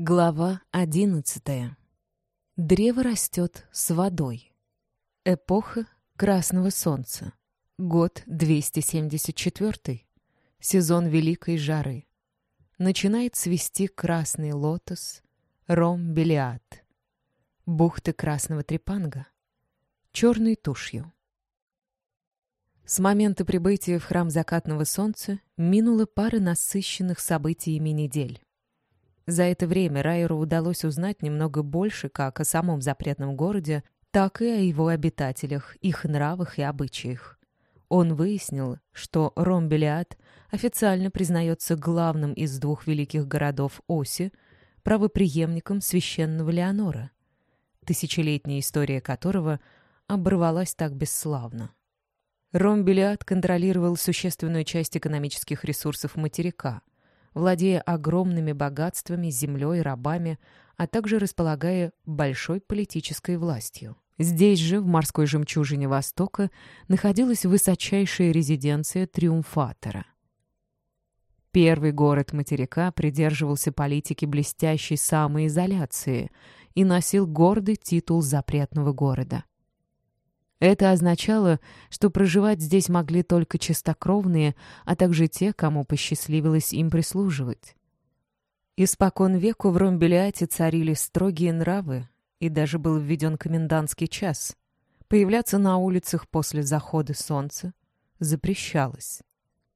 Глава одиннадцатая. Древо растет с водой. Эпоха Красного Солнца. Год 274. Сезон Великой Жары. Начинает цвести красный лотос, ром-белиад. Бухты Красного Трепанга. Черной тушью. С момента прибытия в храм закатного солнца минула пара насыщенных событиями недель. За это время Райеру удалось узнать немного больше как о самом запретном городе, так и о его обитателях, их нравах и обычаях. Он выяснил, что Ромбелиад официально признается главным из двух великих городов Оси, правопреемником священного Леонора, тысячелетняя история которого оборвалась так бесславно. Ромбелиад контролировал существенную часть экономических ресурсов материка — владея огромными богатствами, землей, рабами, а также располагая большой политической властью. Здесь же, в морской жемчужине Востока, находилась высочайшая резиденция Триумфатора. Первый город материка придерживался политики блестящей самоизоляции и носил гордый титул запретного города. Это означало, что проживать здесь могли только чистокровные, а также те, кому посчастливилось им прислуживать. Испокон веку в Ромбелиате царили строгие нравы, и даже был введен комендантский час. Появляться на улицах после захода солнца запрещалось.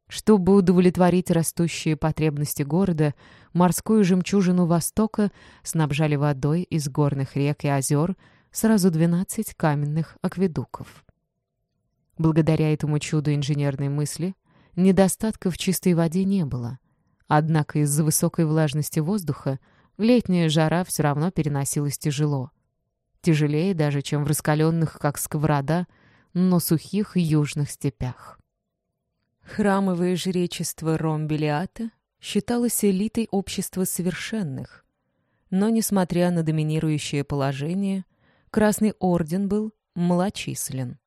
Чтобы удовлетворить растущие потребности города, морскую жемчужину Востока снабжали водой из горных рек и озер, сразу 12 каменных акведуков. Благодаря этому чуду инженерной мысли недостатка в чистой воде не было. Однако из-за высокой влажности воздуха летняя жара все равно переносилась тяжело. Тяжелее даже, чем в раскаленных, как сковорода, но сухих южных степях. Храмовое жречество Ромбелиата считалось элитой общества совершенных, но, несмотря на доминирующее положение, Красный Орден был малочислен.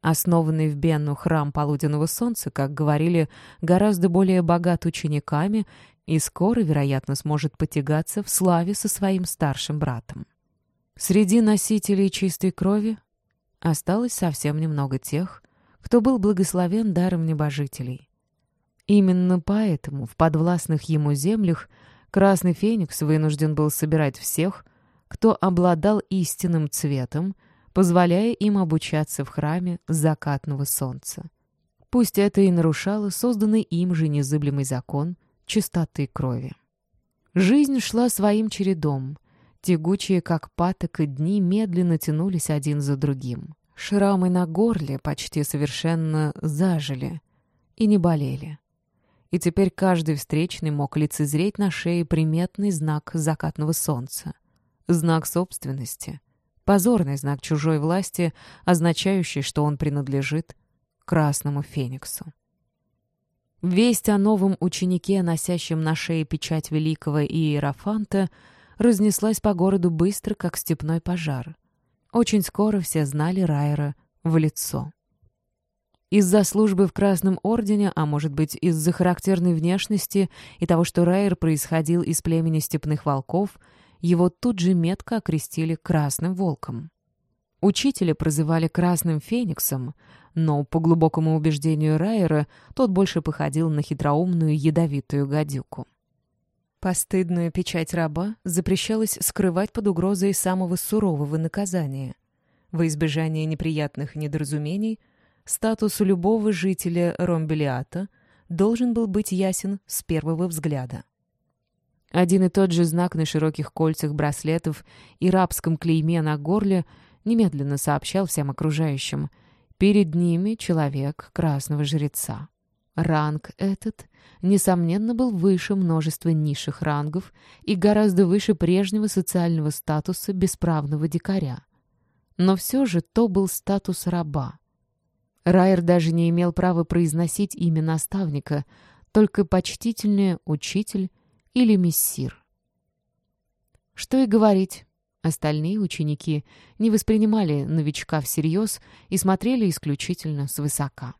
Основанный в Бенну храм Полуденного Солнца, как говорили, гораздо более богат учениками и скоро, вероятно, сможет потягаться в славе со своим старшим братом. Среди носителей чистой крови осталось совсем немного тех, кто был благословен даром небожителей. Именно поэтому в подвластных ему землях Красный Феникс вынужден был собирать всех, кто обладал истинным цветом, позволяя им обучаться в храме закатного солнца. Пусть это и нарушало созданный им же незыблемый закон чистоты крови. Жизнь шла своим чередом. Тягучие, как патока, дни медленно тянулись один за другим. Шрамы на горле почти совершенно зажили и не болели. И теперь каждый встречный мог лицезреть на шее приметный знак закатного солнца знак собственности, позорный знак чужой власти, означающий, что он принадлежит Красному Фениксу. Весть о новом ученике, носящем на шее печать великого Иерофанта, разнеслась по городу быстро, как степной пожар. Очень скоро все знали Райера в лицо. Из-за службы в Красном Ордене, а может быть, из-за характерной внешности и того, что Райер происходил из племени степных волков — его тут же метко окрестили «красным волком». Учителя прозывали «красным фениксом», но, по глубокому убеждению Райера, тот больше походил на хитроумную ядовитую гадюку. Постыдную печать раба запрещалось скрывать под угрозой самого сурового наказания. Во избежание неприятных недоразумений статус любого жителя Ромбелиата должен был быть ясен с первого взгляда. Один и тот же знак на широких кольцах браслетов и рабском клейме на горле немедленно сообщал всем окружающим. Перед ними человек красного жреца. Ранг этот, несомненно, был выше множества низших рангов и гораздо выше прежнего социального статуса бесправного дикаря. Но все же то был статус раба. Райер даже не имел права произносить имя наставника, только почтительный учитель или мессир. Что и говорить, остальные ученики не воспринимали новичка всерьез и смотрели исключительно свысока.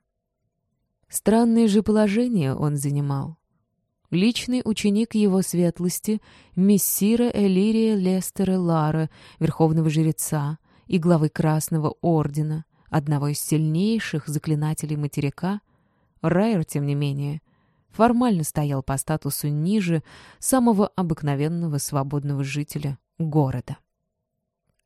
Странное же положение он занимал. личный ученик его светлости, мессира Элирия Лестера Лара, верховного жреца и главы Красного Ордена, одного из сильнейших заклинателей материка, Райер, тем не менее, формально стоял по статусу ниже самого обыкновенного свободного жителя города.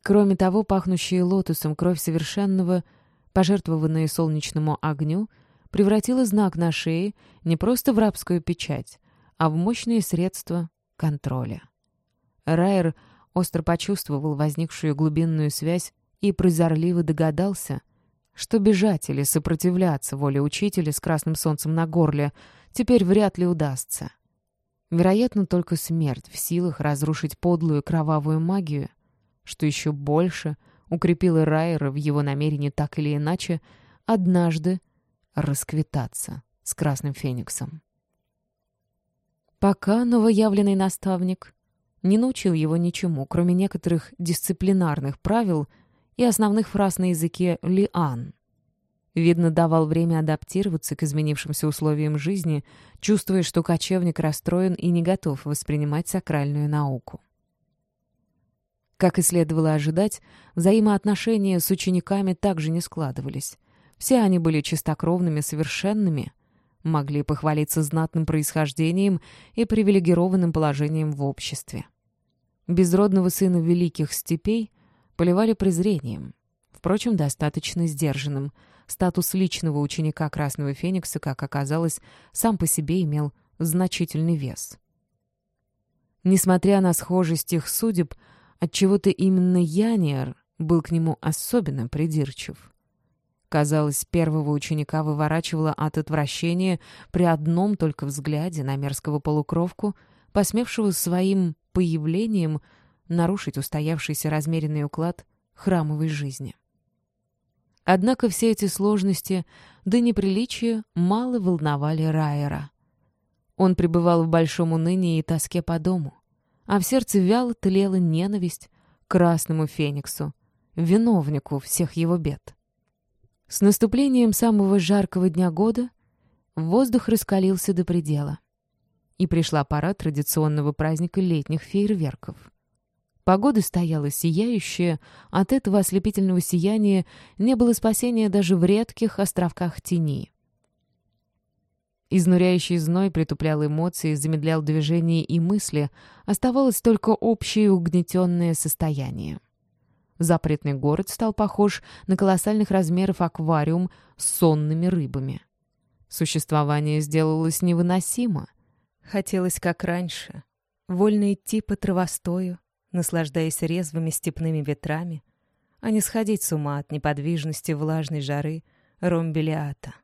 Кроме того, пахнущая лотосом кровь совершенного, пожертвованная солнечному огню, превратила знак на шее не просто в рабскую печать, а в мощные средства контроля. Райер остро почувствовал возникшую глубинную связь и прозорливо догадался, что бежать или сопротивляться воле учителя с красным солнцем на горле теперь вряд ли удастся. Вероятно, только смерть в силах разрушить подлую кровавую магию, что еще больше укрепило Райера в его намерении так или иначе однажды расквитаться с Красным Фениксом. Пока новоявленный наставник не научил его ничему, кроме некоторых дисциплинарных правил и основных фраз на языке лиан. Видно, давал время адаптироваться к изменившимся условиям жизни, чувствуя, что кочевник расстроен и не готов воспринимать сакральную науку. Как и следовало ожидать, взаимоотношения с учениками также не складывались. Все они были чистокровными, совершенными, могли похвалиться знатным происхождением и привилегированным положением в обществе. Безродного сына великих степей поливали презрением, впрочем, достаточно сдержанным. Статус личного ученика Красного Феникса, как оказалось, сам по себе имел значительный вес. Несмотря на схожесть их судеб, отчего-то именно Яниер был к нему особенно придирчив. Казалось, первого ученика выворачивало от отвращения при одном только взгляде на мерзкого полукровку, посмевшего своим появлением нарушить устоявшийся размеренный уклад храмовой жизни. Однако все эти сложности да неприличия мало волновали Райера. Он пребывал в большом унынии и тоске по дому, а в сердце вяло тлела ненависть к красному фениксу, виновнику всех его бед. С наступлением самого жаркого дня года воздух раскалился до предела. И пришла пора традиционного праздника летних фейерверков. Погода стояла сияющая, от этого ослепительного сияния не было спасения даже в редких островках тени. Изнуряющий зной притуплял эмоции, замедлял движение и мысли, оставалось только общее угнетенное состояние. Запретный город стал похож на колоссальных размеров аквариум с сонными рыбами. Существование сделалось невыносимо. Хотелось, как раньше, вольно идти по травостою, наслаждаясь резвыми степными ветрами, а не сходить с ума от неподвижности влажной жары ромбелиата.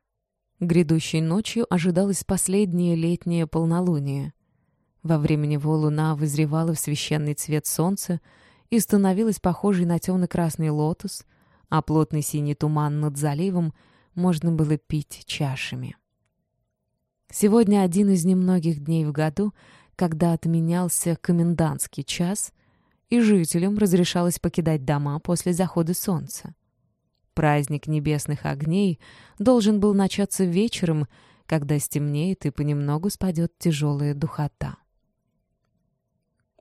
Грядущей ночью ожидалось последнее летнее полнолуние. Во время него луна вызревала в священный цвет солнца, и становилась похожей на темно-красный лотос, а плотный синий туман над заливом можно было пить чашами. Сегодня один из немногих дней в году, когда отменялся комендантский час, и жителям разрешалось покидать дома после захода солнца. Праздник небесных огней должен был начаться вечером, когда стемнеет и понемногу спадет тяжелая духота.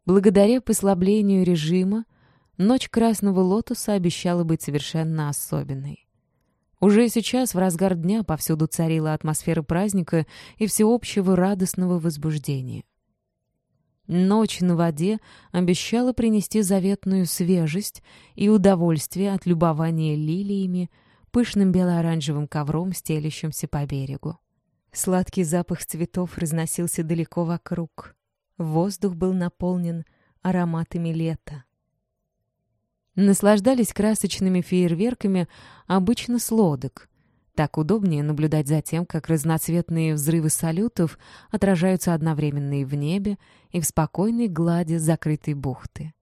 Благодаря послаблению режима, ночь Красного Лотоса обещала быть совершенно особенной. Уже сейчас, в разгар дня, повсюду царила атмосфера праздника и всеобщего радостного возбуждения. Ночь на воде обещала принести заветную свежесть и удовольствие от любования лилиями, пышным бело-оранжевым ковром, стелящимся по берегу. Сладкий запах цветов разносился далеко вокруг. Воздух был наполнен ароматами лета. Наслаждались красочными фейерверками обычно с лодок. Так удобнее наблюдать за тем, как разноцветные взрывы салютов отражаются одновременно и в небе, и в спокойной глади закрытой бухты.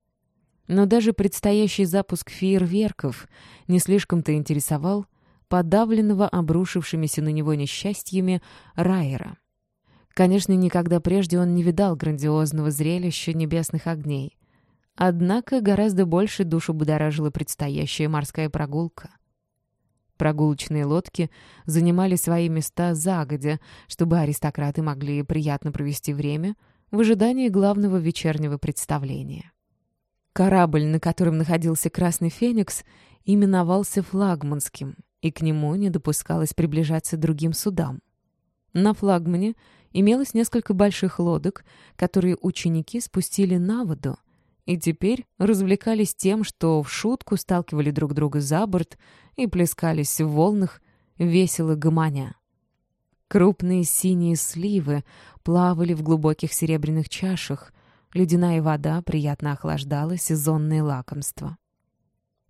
Но даже предстоящий запуск фейерверков не слишком-то интересовал подавленного обрушившимися на него несчастьями Райера. Конечно, никогда прежде он не видал грандиозного зрелища небесных огней. Однако гораздо больше душу будоражила предстоящая морская прогулка. Прогулочные лодки занимали свои места загодя, чтобы аристократы могли приятно провести время в ожидании главного вечернего представления. Корабль, на котором находился Красный Феникс, именовался флагманским, и к нему не допускалось приближаться другим судам. На флагмане имелось несколько больших лодок, которые ученики спустили на воду, и теперь развлекались тем, что в шутку сталкивали друг друга за борт и плескались в волнах, весело гомоня. Крупные синие сливы плавали в глубоких серебряных чашах, ледяная вода приятно охлаждала сезонные лакомства.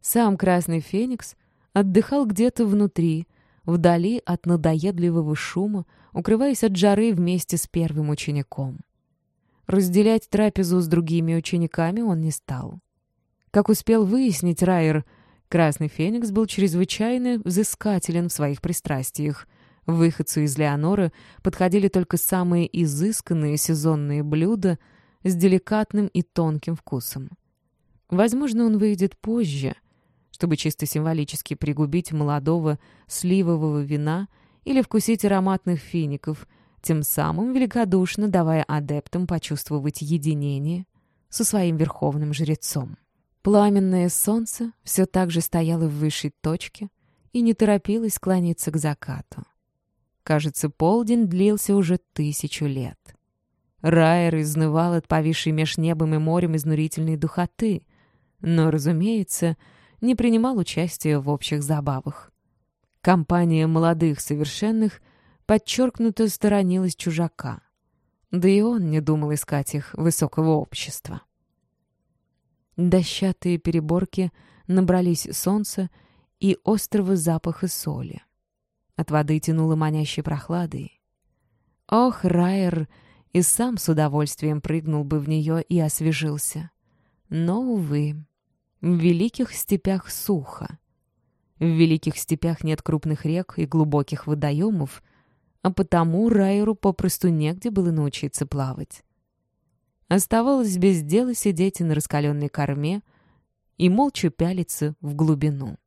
Сам Красный Феникс отдыхал где-то внутри, вдали от надоедливого шума, укрываясь от жары вместе с первым учеником. Разделять трапезу с другими учениками он не стал. Как успел выяснить Райер, Красный Феникс был чрезвычайно взыскателен в своих пристрастиях. Выходцу из Леоноры подходили только самые изысканные сезонные блюда с деликатным и тонким вкусом. Возможно, он выйдет позже, чтобы чисто символически пригубить молодого сливового вина или вкусить ароматных фиников, тем самым великодушно давая адептам почувствовать единение со своим верховным жрецом. Пламенное солнце все так же стояло в высшей точке и не торопилось склониться к закату. Кажется, полдень длился уже тысячу лет. Райер изнывал от повисшей меж небом и морем изнурительной духоты, но, разумеется, не принимал участия в общих забавах. Компания молодых совершенных подчеркнуто сторонилась чужака. Да и он не думал искать их высокого общества. Дощатые переборки набрались солнца и острого запаха соли. От воды тянуло манящей прохладой. Ох, Райер и сам с удовольствием прыгнул бы в нее и освежился. Но, увы, в великих степях сухо. В великих степях нет крупных рек и глубоких водоемов, а потому Райеру попросту негде было научиться плавать. Оставалось без дела сидеть на раскаленной корме и молча пялиться в глубину.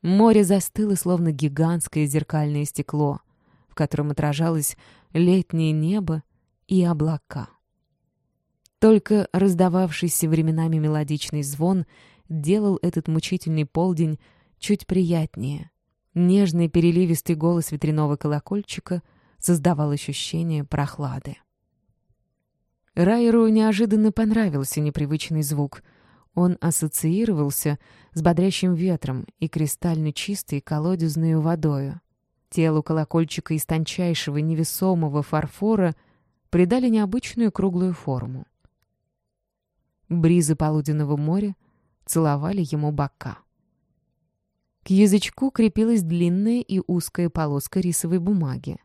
Море застыло, словно гигантское зеркальное стекло, в котором отражалось летнее небо и облака. Только раздававшийся временами мелодичный звон делал этот мучительный полдень чуть приятнее. Нежный переливистый голос ветряного колокольчика создавал ощущение прохлады. Райеру неожиданно понравился непривычный звук. Он ассоциировался с бодрящим ветром и кристально чистой колодезной водою. Телу колокольчика из тончайшего невесомого фарфора придали необычную круглую форму. Бризы полуденного моря целовали ему бока. К язычку крепилась длинная и узкая полоска рисовой бумаги.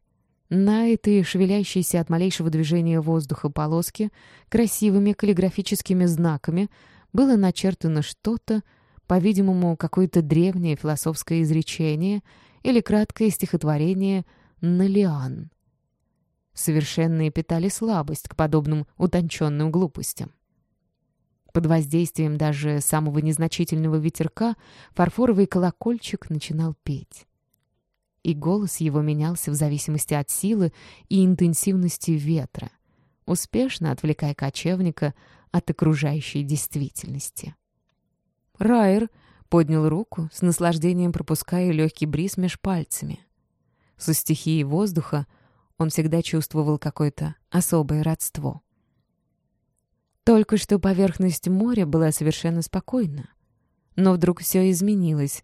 На этой шевелящейся от малейшего движения воздуха полоске красивыми каллиграфическими знаками было начертано что-то, по-видимому, какое-то древнее философское изречение или краткое стихотворение «Налиан». Совершенные питали слабость к подобным утонченным глупостям. Под воздействием даже самого незначительного ветерка фарфоровый колокольчик начинал петь и голос его менялся в зависимости от силы и интенсивности ветра, успешно отвлекая кочевника от окружающей действительности. Райер поднял руку, с наслаждением пропуская легкий бриз меж пальцами. Со стихией воздуха он всегда чувствовал какое-то особое родство. Только что поверхность моря была совершенно спокойна. Но вдруг все изменилось,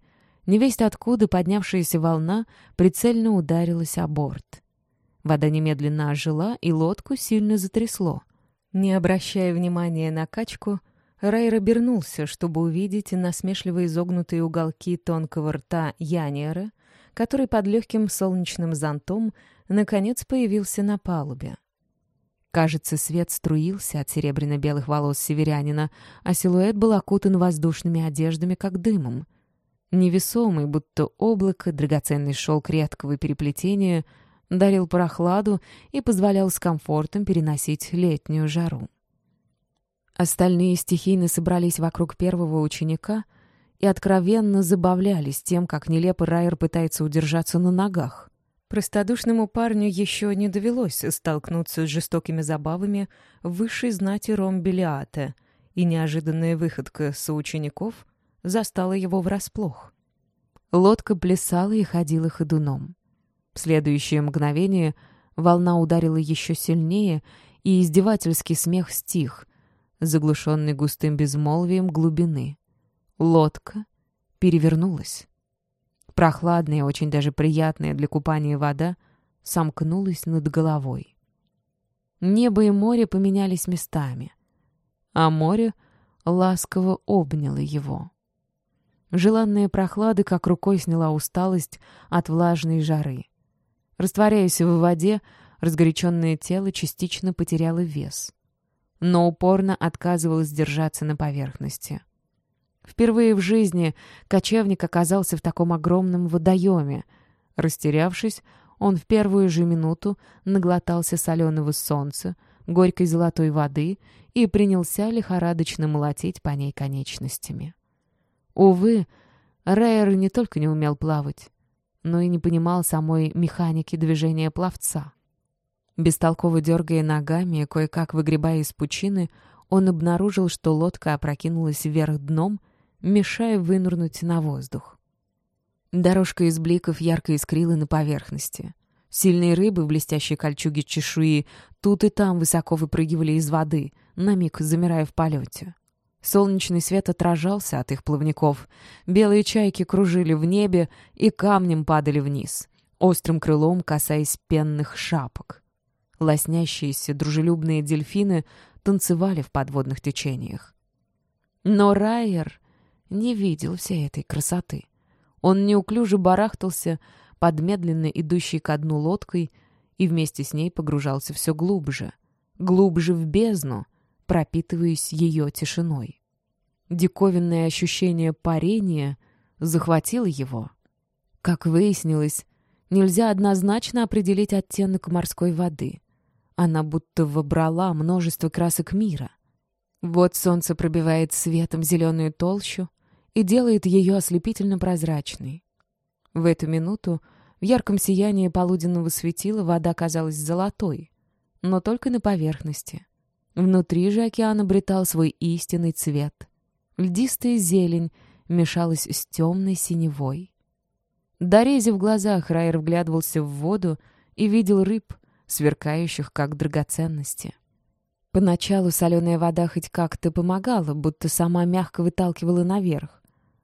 Невесть откуда поднявшаяся волна прицельно ударилась о борт. Вода немедленно ожила, и лодку сильно затрясло. Не обращая внимания на качку, Райер обернулся, чтобы увидеть насмешливо изогнутые уголки тонкого рта Яниера, который под легким солнечным зонтом наконец появился на палубе. Кажется, свет струился от серебряно-белых волос северянина, а силуэт был окутан воздушными одеждами, как дымом — Невесомый, будто облако, драгоценный шелк редкого переплетения дарил прохладу и позволял с комфортом переносить летнюю жару. Остальные стихийно собрались вокруг первого ученика и откровенно забавлялись тем, как нелепо Райер пытается удержаться на ногах. Простодушному парню еще не довелось столкнуться с жестокими забавами высшей знати Ромбелиате, и неожиданная выходка соучеников застала его врасплох. Лодка плясала и ходила ходуном. В следующее мгновение волна ударила еще сильнее, и издевательский смех стих, заглушенный густым безмолвием глубины. Лодка перевернулась. Прохладная, очень даже приятная для купания вода сомкнулась над головой. Небо и море поменялись местами, а море ласково обняло его. Желанная прохлада как рукой сняла усталость от влажной жары. Растворяясь в воде, разгоряченное тело частично потеряло вес, но упорно отказывалось держаться на поверхности. Впервые в жизни кочевник оказался в таком огромном водоеме. Растерявшись, он в первую же минуту наглотался соленого солнца, горькой золотой воды и принялся лихорадочно молотить по ней конечностями. Увы, Рейер не только не умел плавать, но и не понимал самой механики движения пловца. Бестолково дергая ногами и кое-как выгребая из пучины, он обнаружил, что лодка опрокинулась вверх дном, мешая вынырнуть на воздух. Дорожка из бликов ярко искрила на поверхности. Сильные рыбы в блестящей кольчуге чешуи тут и там высоко выпрыгивали из воды, на миг замирая в полете. Солнечный свет отражался от их плавников. Белые чайки кружили в небе и камнем падали вниз, острым крылом касаясь пенных шапок. Лоснящиеся дружелюбные дельфины танцевали в подводных течениях. Но Райер не видел всей этой красоты. Он неуклюже барахтался под медленно идущей ко дну лодкой и вместе с ней погружался все глубже, глубже в бездну, пропитываясь ее тишиной. Диковинное ощущение парения захватило его. Как выяснилось, нельзя однозначно определить оттенок морской воды. Она будто вобрала множество красок мира. Вот солнце пробивает светом зеленую толщу и делает ее ослепительно прозрачной. В эту минуту в ярком сиянии полуденного светила вода казалась золотой, но только на поверхности. Внутри же океан обретал свой истинный цвет. Льдистая зелень мешалась с темной синевой. Дорези в глазах Райер вглядывался в воду и видел рыб, сверкающих как драгоценности. Поначалу соленая вода хоть как-то помогала, будто сама мягко выталкивала наверх.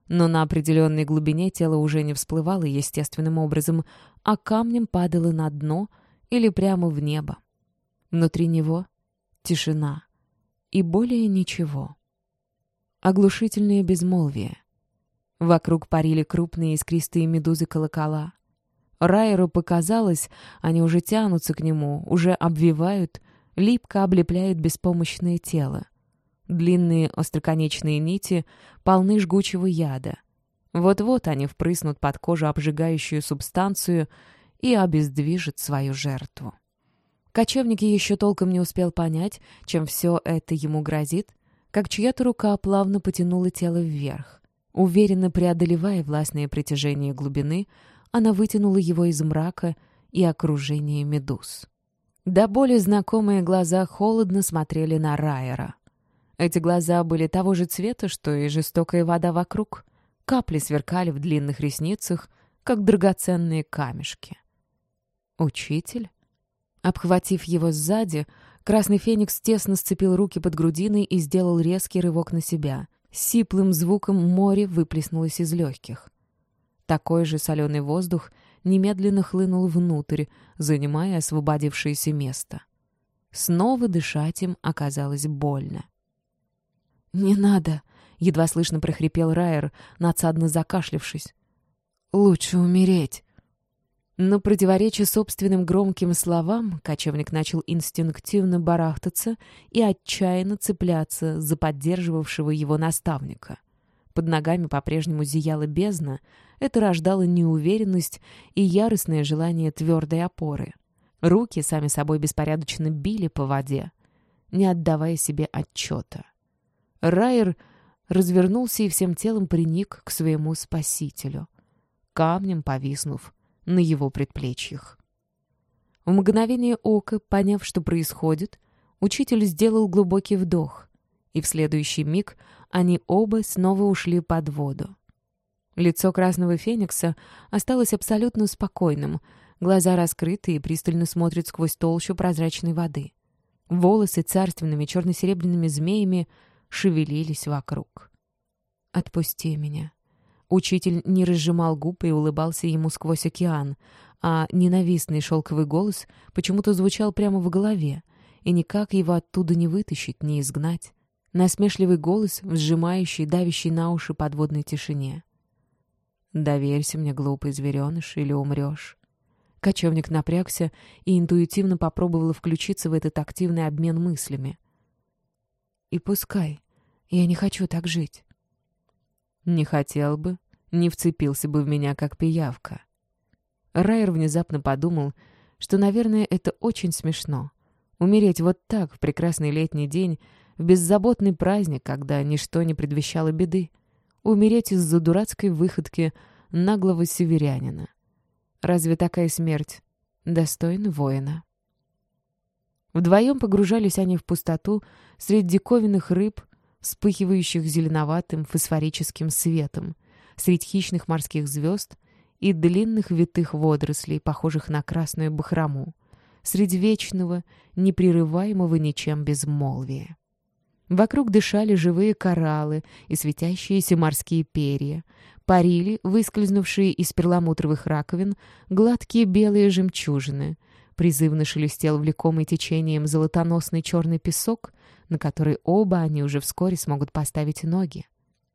Но на определенной глубине тело уже не всплывало естественным образом, а камнем падало на дно или прямо в небо. Внутри него Тишина. И более ничего. Оглушительное безмолвие. Вокруг парили крупные искристые медузы-колокола. Райеру показалось, они уже тянутся к нему, уже обвивают, липко облепляют беспомощное тело. Длинные остроконечные нити полны жгучего яда. Вот-вот они впрыснут под кожу обжигающую субстанцию и обездвижат свою жертву. Кочевник еще толком не успел понять, чем все это ему грозит, как чья-то рука плавно потянула тело вверх. Уверенно преодолевая властное притяжение глубины, она вытянула его из мрака и окружения медуз. До боли знакомые глаза холодно смотрели на Райера. Эти глаза были того же цвета, что и жестокая вода вокруг. Капли сверкали в длинных ресницах, как драгоценные камешки. «Учитель?» Обхватив его сзади, Красный Феникс тесно сцепил руки под грудиной и сделал резкий рывок на себя. Сиплым звуком море выплеснулось из легких. Такой же соленый воздух немедленно хлынул внутрь, занимая освободившееся место. Снова дышать им оказалось больно. «Не надо!» — едва слышно прохрипел Райер, надсадно закашлявшись. «Лучше умереть!» Но, противоречия собственным громким словам, кочевник начал инстинктивно барахтаться и отчаянно цепляться за поддерживавшего его наставника. Под ногами по-прежнему зияла бездна, это рождало неуверенность и яростное желание твердой опоры. Руки сами собой беспорядочно били по воде, не отдавая себе отчета. Райер развернулся и всем телом приник к своему спасителю, камнем повиснув на его предплечьях. В мгновение ока, поняв, что происходит, учитель сделал глубокий вдох, и в следующий миг они оба снова ушли под воду. Лицо красного феникса осталось абсолютно спокойным, глаза раскрыты и пристально смотрят сквозь толщу прозрачной воды. Волосы царственными черно-серебряными змеями шевелились вокруг. «Отпусти меня». Учитель не разжимал губ и улыбался ему сквозь океан, а ненавистный шелковый голос почему-то звучал прямо в голове, и никак его оттуда не вытащить, не изгнать. Насмешливый голос, сжимающий, давящий на уши подводной тишине. «Доверься мне, глупый звереныш, или умрешь». Кочевник напрягся и интуитивно попробовал включиться в этот активный обмен мыслями. «И пускай. Я не хочу так жить». «Не хотел бы, не вцепился бы в меня, как пиявка». Райер внезапно подумал, что, наверное, это очень смешно. Умереть вот так в прекрасный летний день, в беззаботный праздник, когда ничто не предвещало беды умереть из-за дурацкой выходки наглого северянина. Разве такая смерть достойна воина? Вдвоем погружались они в пустоту среди диковинных рыб, вспыхивающих зеленоватым фосфорическим светом, среди хищных морских звезд и длинных витых водорослей, похожих на красную бахрому, среди вечного, непрерываемого ничем безмолвия. Вокруг дышали живые кораллы и светящиеся морские перья. Парили, выскользнувшие из перламутровых раковин, гладкие белые жемчужины. Призывно шелестел влекомый течением золотоносный черный песок, на который оба они уже вскоре смогут поставить ноги.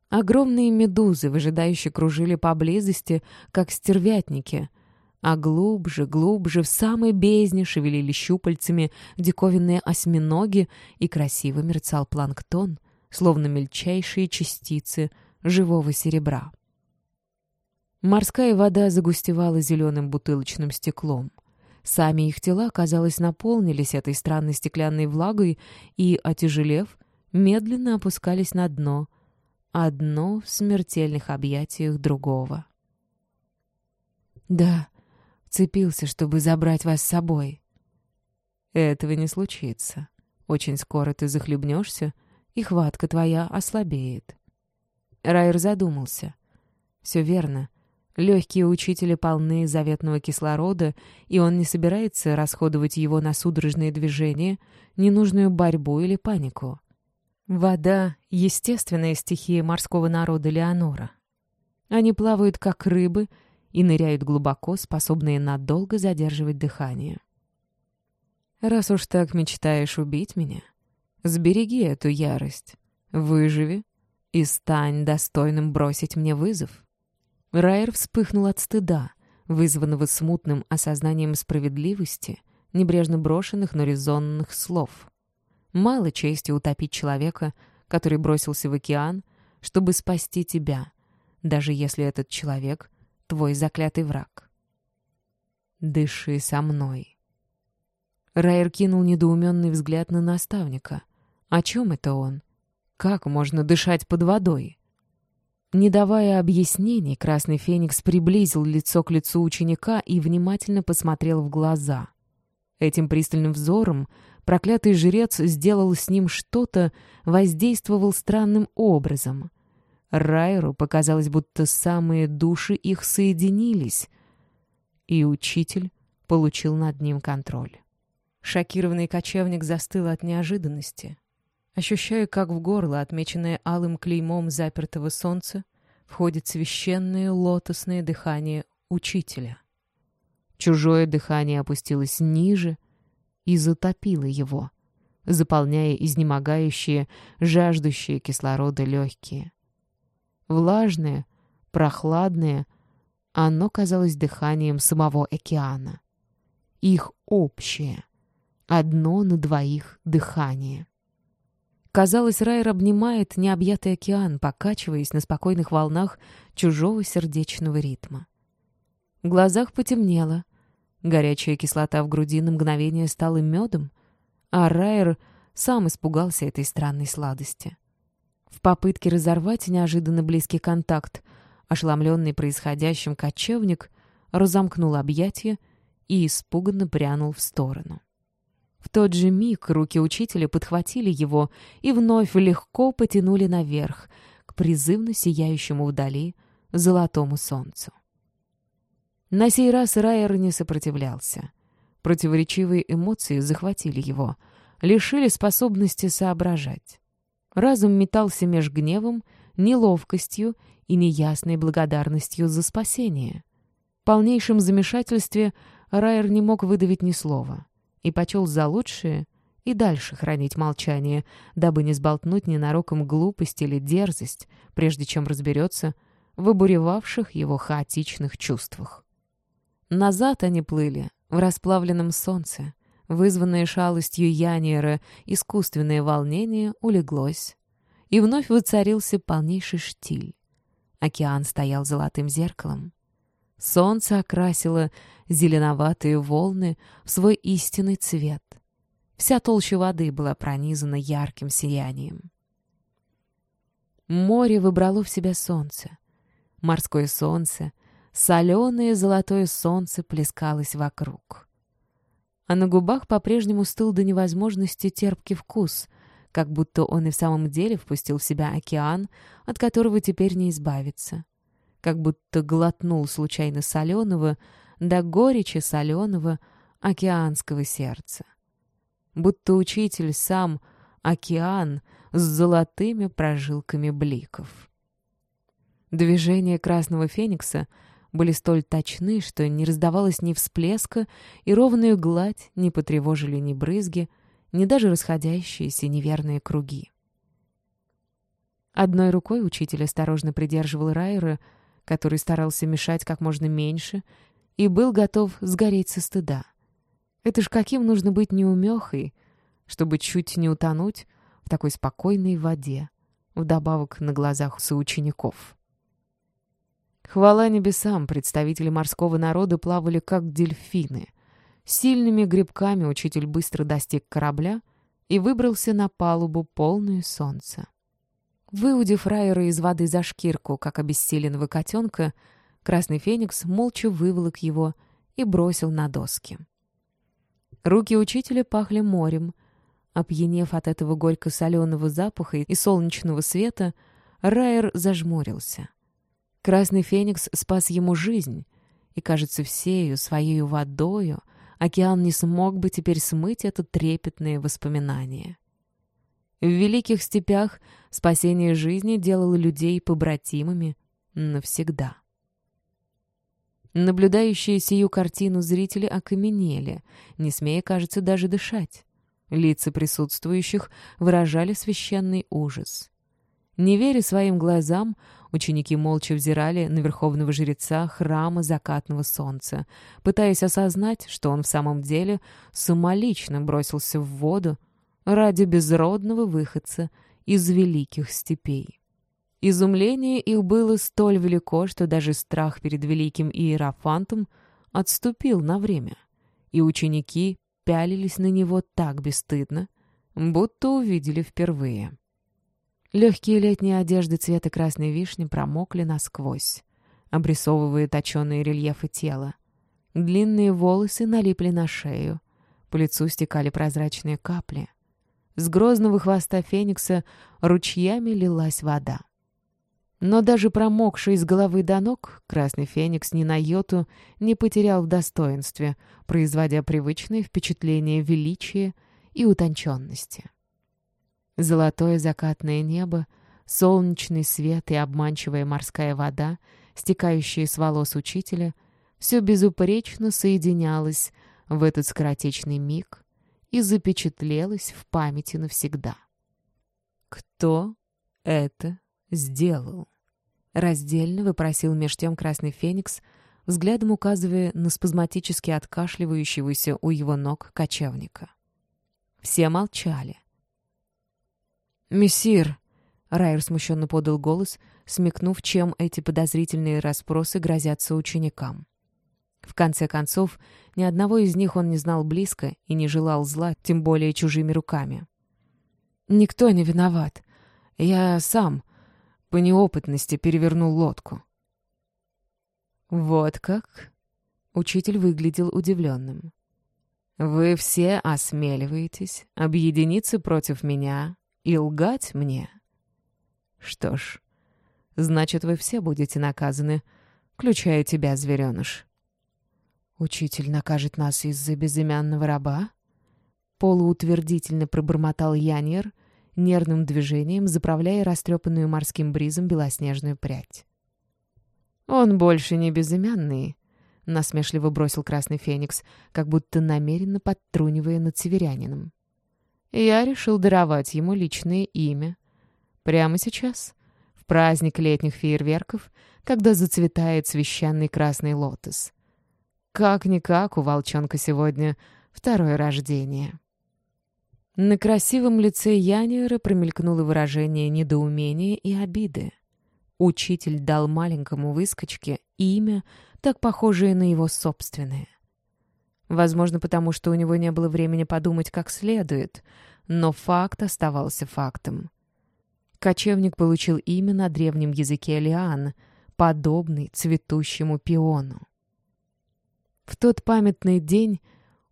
Огромные медузы, выжидающие, кружили поблизости, как стервятники — а глубже, глубже, в самой бездне шевелили щупальцами диковинные осьминоги и красиво мерцал планктон, словно мельчайшие частицы живого серебра. Морская вода загустевала зеленым бутылочным стеклом. Сами их тела, казалось, наполнились этой странной стеклянной влагой и, отяжелев, медленно опускались на дно, одно в смертельных объятиях другого. «Да», Цепился, чтобы забрать вас с собой. Этого не случится. Очень скоро ты захлебнешься, и хватка твоя ослабеет. Райер задумался. Все верно. Легкие учителя полны заветного кислорода, и он не собирается расходовать его на судорожные движения, ненужную борьбу или панику. Вода — естественная стихия морского народа Леонора. Они плавают, как рыбы, и ныряют глубоко, способные надолго задерживать дыхание. «Раз уж так мечтаешь убить меня, сбереги эту ярость, выживи и стань достойным бросить мне вызов». Райер вспыхнул от стыда, вызванного смутным осознанием справедливости, небрежно брошенных, но резонных слов. Мало чести утопить человека, который бросился в океан, чтобы спасти тебя, даже если этот человек твой заклятый враг. Дыши со мной. Райер кинул недоуменный взгляд на наставника. О чем это он? Как можно дышать под водой? Не давая объяснений, Красный Феникс приблизил лицо к лицу ученика и внимательно посмотрел в глаза. Этим пристальным взором проклятый жрец сделал с ним что-то, воздействовал странным образом. Райру показалось, будто самые души их соединились, и учитель получил над ним контроль. Шокированный кочевник застыл от неожиданности. Ощущая, как в горло, отмеченное алым клеймом запертого солнца, входит священное лотосное дыхание учителя. Чужое дыхание опустилось ниже и затопило его, заполняя изнемогающие, жаждущие кислорода легкие. Влажное, прохладное, оно казалось дыханием самого океана. Их общее, одно на двоих дыхание. Казалось, Райер обнимает необъятый океан, покачиваясь на спокойных волнах чужого сердечного ритма. В глазах потемнело, горячая кислота в груди на мгновение стала медом, а Райер сам испугался этой странной сладости. В попытке разорвать неожиданно близкий контакт, ошеломленный происходящим кочевник разомкнул объятия и испуганно прянул в сторону. В тот же миг руки учителя подхватили его и вновь легко потянули наверх, к призывно сияющему вдали золотому солнцу. На сей раз Райер не сопротивлялся. Противоречивые эмоции захватили его, лишили способности соображать. Разум метался меж гневом, неловкостью и неясной благодарностью за спасение. В полнейшем замешательстве Райер не мог выдавить ни слова и почел за лучшее и дальше хранить молчание, дабы не сболтнуть ненароком глупость или дерзость, прежде чем разберется в обуревавших его хаотичных чувствах. Назад они плыли, в расплавленном солнце. Вызванное шалостью Яниера искусственное волнение улеглось, и вновь воцарился полнейший штиль. Океан стоял золотым зеркалом. Солнце окрасило зеленоватые волны в свой истинный цвет. Вся толща воды была пронизана ярким сиянием. Море выбрало в себя солнце. Морское солнце, соленое золотое солнце плескалось вокруг. А на губах по-прежнему стыл до невозможности терпкий вкус, как будто он и в самом деле впустил в себя океан, от которого теперь не избавиться как будто глотнул случайно соленого, до горечи соленого океанского сердца. Будто учитель сам океан с золотыми прожилками бликов. Движения красного феникса были столь точны, что не раздавалось ни всплеска, и ровную гладь не потревожили ни брызги, ни даже расходящиеся неверные круги. Одной рукой учитель осторожно придерживал Райера, который старался мешать как можно меньше и был готов сгореть со стыда. Это ж каким нужно быть неумехой, чтобы чуть не утонуть в такой спокойной воде, вдобавок на глазах соучеников. Хвала небесам, представители морского народа плавали как дельфины. Сильными грибками учитель быстро достиг корабля и выбрался на палубу, полную солнца. Выудив Райера из воды за шкирку, как обессиленного котенка, Красный Феникс молча выволок его и бросил на доски. Руки учителя пахли морем. Опьянев от этого горько-соленого запаха и солнечного света, Райер зажмурился. Красный Феникс спас ему жизнь, и, кажется, всею своей водою океан не смог бы теперь смыть это трепетное воспоминание. В великих степях спасение жизни делало людей побратимами навсегда. Наблюдающие сию картину зрители окаменели, не смея, кажется, даже дышать. Лица присутствующих выражали священный ужас. Не веря своим глазам, ученики молча взирали на верховного жреца храма закатного солнца, пытаясь осознать, что он в самом деле самолично бросился в воду, ради безродного выходца из великих степей. Изумление их было столь велико, что даже страх перед великим иерофантом отступил на время, и ученики пялились на него так бесстыдно, будто увидели впервые. Легкие летние одежды цвета красной вишни промокли насквозь, обрисовывая точеные рельефы тела. Длинные волосы налипли на шею, по лицу стекали прозрачные капли — с грозного хвоста феникса ручьями лилась вода. Но даже промокший с головы до ног, красный феникс ни на йоту не потерял в достоинстве, производя привычное впечатление величия и утонченности. Золотое закатное небо, солнечный свет и обманчивая морская вода, стекающие с волос учителя, все безупречно соединялось в этот скоротечный миг, и запечатлелось в памяти навсегда. «Кто это сделал?» Раздельно выпросил меж тем Красный Феникс, взглядом указывая на спазматически откашливающегося у его ног кочевника. Все молчали. «Мессир!» — Райер смущенно подал голос, смекнув, чем эти подозрительные расспросы грозятся ученикам. В конце концов, ни одного из них он не знал близко и не желал зла, тем более чужими руками. «Никто не виноват. Я сам по неопытности перевернул лодку». «Вот как?» Учитель выглядел удивленным. «Вы все осмеливаетесь объединиться против меня и лгать мне? Что ж, значит, вы все будете наказаны, включая тебя, звереныш». «Учитель накажет нас из-за безымянного раба?» Полуутвердительно пробормотал Яньер, нервным движением заправляя растрепанную морским бризом белоснежную прядь. «Он больше не безымянный», — насмешливо бросил Красный Феникс, как будто намеренно подтрунивая над северянином. «Я решил даровать ему личное имя. Прямо сейчас, в праздник летних фейерверков, когда зацветает священный красный лотос. Как-никак у волчонка сегодня второе рождение». На красивом лице Яниера промелькнуло выражение недоумения и обиды. Учитель дал маленькому выскочке имя, так похожее на его собственное. Возможно, потому что у него не было времени подумать как следует, но факт оставался фактом. Кочевник получил имя на древнем языке лиан, подобный цветущему пиону. В тот памятный день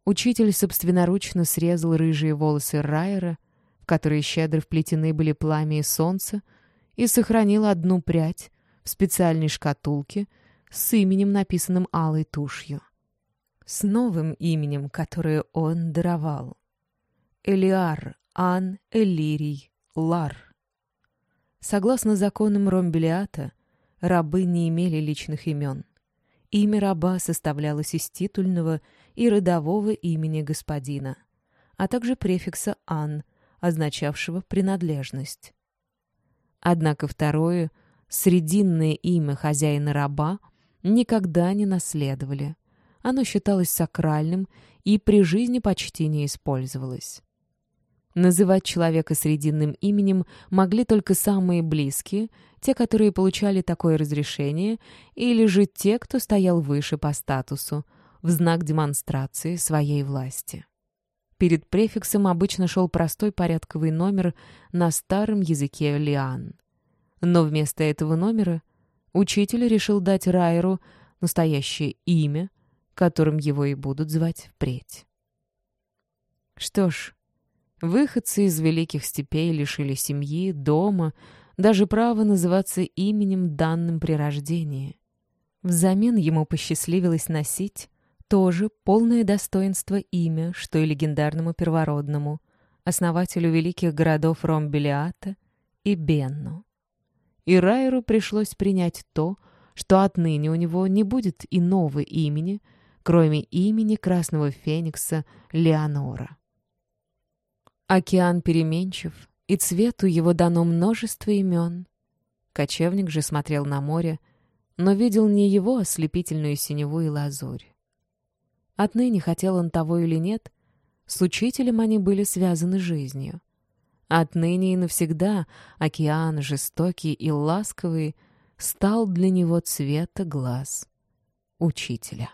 Учитель собственноручно срезал рыжие волосы Райера, в которые щедро вплетены были пламя и солнце, и сохранил одну прядь в специальной шкатулке с именем, написанным алой тушью. С новым именем, которое он даровал. Элиар Ан Элирий Лар. Согласно законам Ромбелиата, рабы не имели личных имен. Имя раба составлялось из титульного и родового имени господина, а также префикса «ан», означавшего принадлежность. Однако второе, срединное имя хозяина раба, никогда не наследовали. Оно считалось сакральным и при жизни почти не использовалось. Называть человека срединным именем могли только самые близкие, те, которые получали такое разрешение, или же те, кто стоял выше по статусу, в знак демонстрации своей власти. Перед префиксом обычно шел простой порядковый номер на старом языке лиан. Но вместо этого номера учитель решил дать Райеру настоящее имя, которым его и будут звать впредь. Что ж, выходцы из великих степей лишили семьи, дома, даже права называться именем, данным при рождении. Взамен ему посчастливилось носить тоже полное достоинство имя, что и легендарному первородному, основателю великих городов Ромбелиата и Бенну. И Райеру пришлось принять то, что отныне у него не будет иного имени, кроме имени Красного Феникса Леонора. Океан переменчив, и цвету его дано множество имен. Кочевник же смотрел на море, но видел не его ослепительную синеву и лазурь. Отныне, хотел он того или нет, с учителем они были связаны жизнью. Отныне и навсегда океан, жестокий и ласковый, стал для него цвета глаз учителя.